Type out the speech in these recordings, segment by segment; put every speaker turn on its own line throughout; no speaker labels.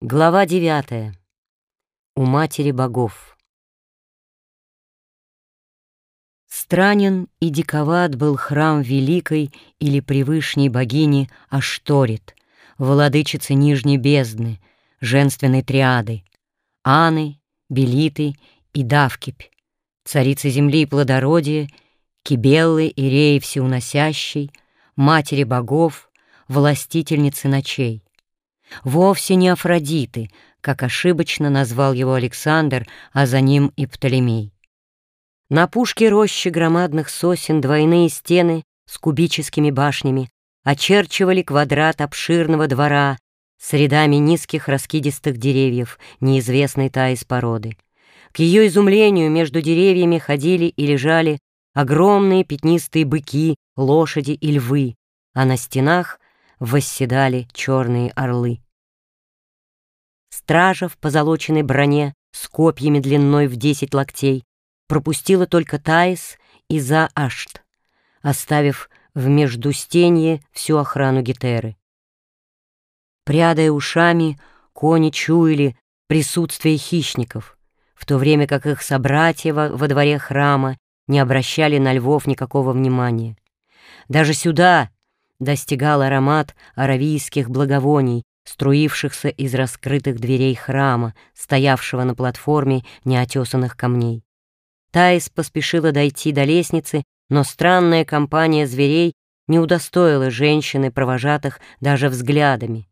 Глава девятая. У матери богов. Странен и диковат был храм великой или превышней богини Ашторит, владычицы Нижней бездны, женственной триады, Аны, Белиты и Давкипь, царицы земли и плодородия, Кибеллы и Реи всеуносящей, матери богов, властительницы ночей. Вовсе не Афродиты, как ошибочно назвал его Александр, а за ним и Птолемей. На пушке рощи громадных сосен двойные стены с кубическими башнями очерчивали квадрат обширного двора с рядами низких раскидистых деревьев, неизвестной та из породы. К ее изумлению между деревьями ходили и лежали огромные пятнистые быки, лошади и львы, а на стенах восседали черные орлы. Стража в позолоченной броне с копьями длиной в десять локтей пропустила только Таис и Заашт, оставив в междустенье всю охрану Гетеры. Прядая ушами, кони чуяли присутствие хищников, в то время как их собратья во, во дворе храма не обращали на львов никакого внимания. Даже сюда достигал аромат аравийских благовоний, струившихся из раскрытых дверей храма, стоявшего на платформе неотесанных камней. Таис поспешила дойти до лестницы, но странная компания зверей не удостоила женщины, провожатых даже взглядами.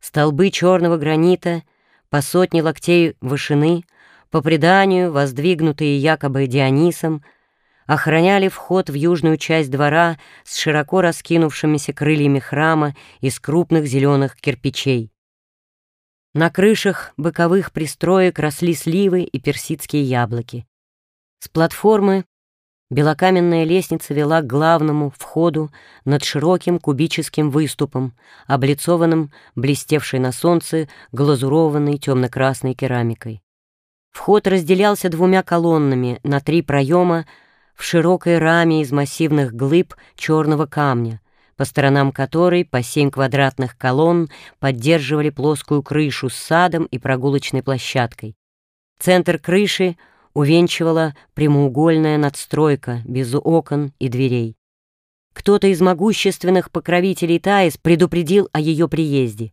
Столбы черного гранита по сотне локтей вышины, по преданию, воздвигнутые якобы Дионисом, охраняли вход в южную часть двора с широко раскинувшимися крыльями храма из крупных зеленых кирпичей. На крышах боковых пристроек росли сливы и персидские яблоки. С платформы белокаменная лестница вела к главному входу над широким кубическим выступом, облицованным блестевшей на солнце глазурованной темно-красной керамикой. Вход разделялся двумя колоннами на три проема в широкой раме из массивных глыб черного камня, по сторонам которой по семь квадратных колонн поддерживали плоскую крышу с садом и прогулочной площадкой. Центр крыши увенчивала прямоугольная надстройка без окон и дверей. Кто-то из могущественных покровителей Таис предупредил о ее приезде.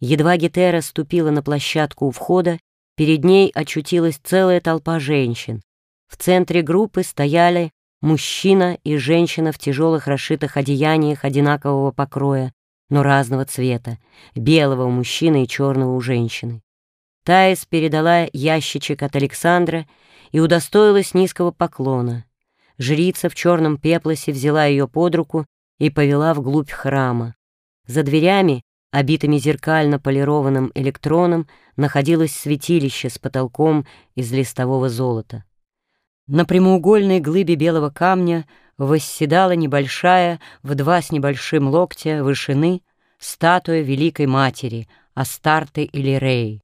Едва Гетера ступила на площадку у входа, перед ней очутилась целая толпа женщин, в центре группы стояли мужчина и женщина в тяжелых расшитых одеяниях одинакового покроя, но разного цвета, белого у мужчины и черного у женщины. Таис передала ящичек от Александра и удостоилась низкого поклона. Жрица в черном пеплосе взяла ее под руку и повела вглубь храма. За дверями, обитыми зеркально полированным электроном, находилось святилище с потолком из листового золота. На прямоугольной глыбе белого камня восседала небольшая, в два с небольшим локтя вышины, статуя Великой Матери, Астарты или Рей.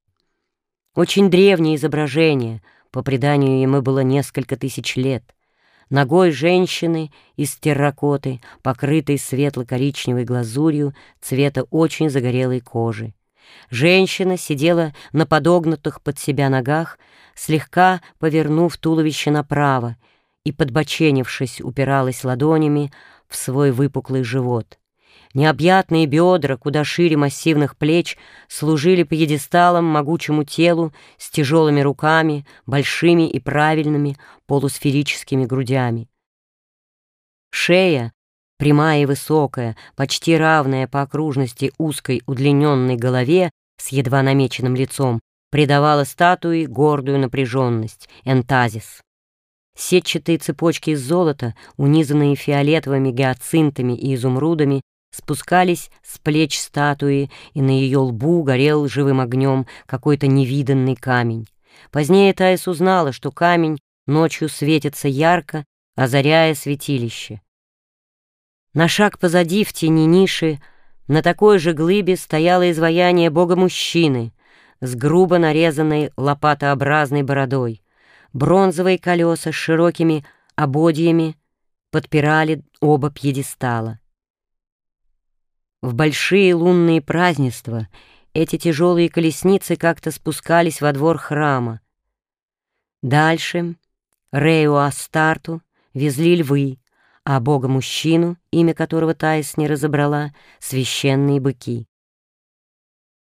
Очень древнее изображение, по преданию ему было несколько тысяч лет. Ногой женщины из терракоты, покрытой светло-коричневой глазурью цвета очень загорелой кожи. Женщина сидела на подогнутых под себя ногах, слегка повернув туловище направо и, подбоченившись, упиралась ладонями в свой выпуклый живот. Необъятные бедра, куда шире массивных плеч, служили пьедесталом могучему телу с тяжелыми руками, большими и правильными полусферическими грудями. Шея, прямая и высокая, почти равная по окружности узкой удлиненной голове с едва намеченным лицом, придавала статуе гордую напряженность, энтазис. Сетчатые цепочки из золота, унизанные фиолетовыми гиацинтами и изумрудами, спускались с плеч статуи, и на ее лбу горел живым огнем какой-то невиданный камень. Позднее Таис узнала, что камень ночью светится ярко, озаряя святилище. На шаг позади, в тени ниши, на такой же глыбе стояло изваяние бога-мужчины с грубо нарезанной лопатообразной бородой. Бронзовые колеса с широкими ободьями подпирали оба пьедестала. В большие лунные празднества эти тяжелые колесницы как-то спускались во двор храма. Дальше Рею Астарту везли львы, а бога-мужчину, имя которого Таис не разобрала, священные быки.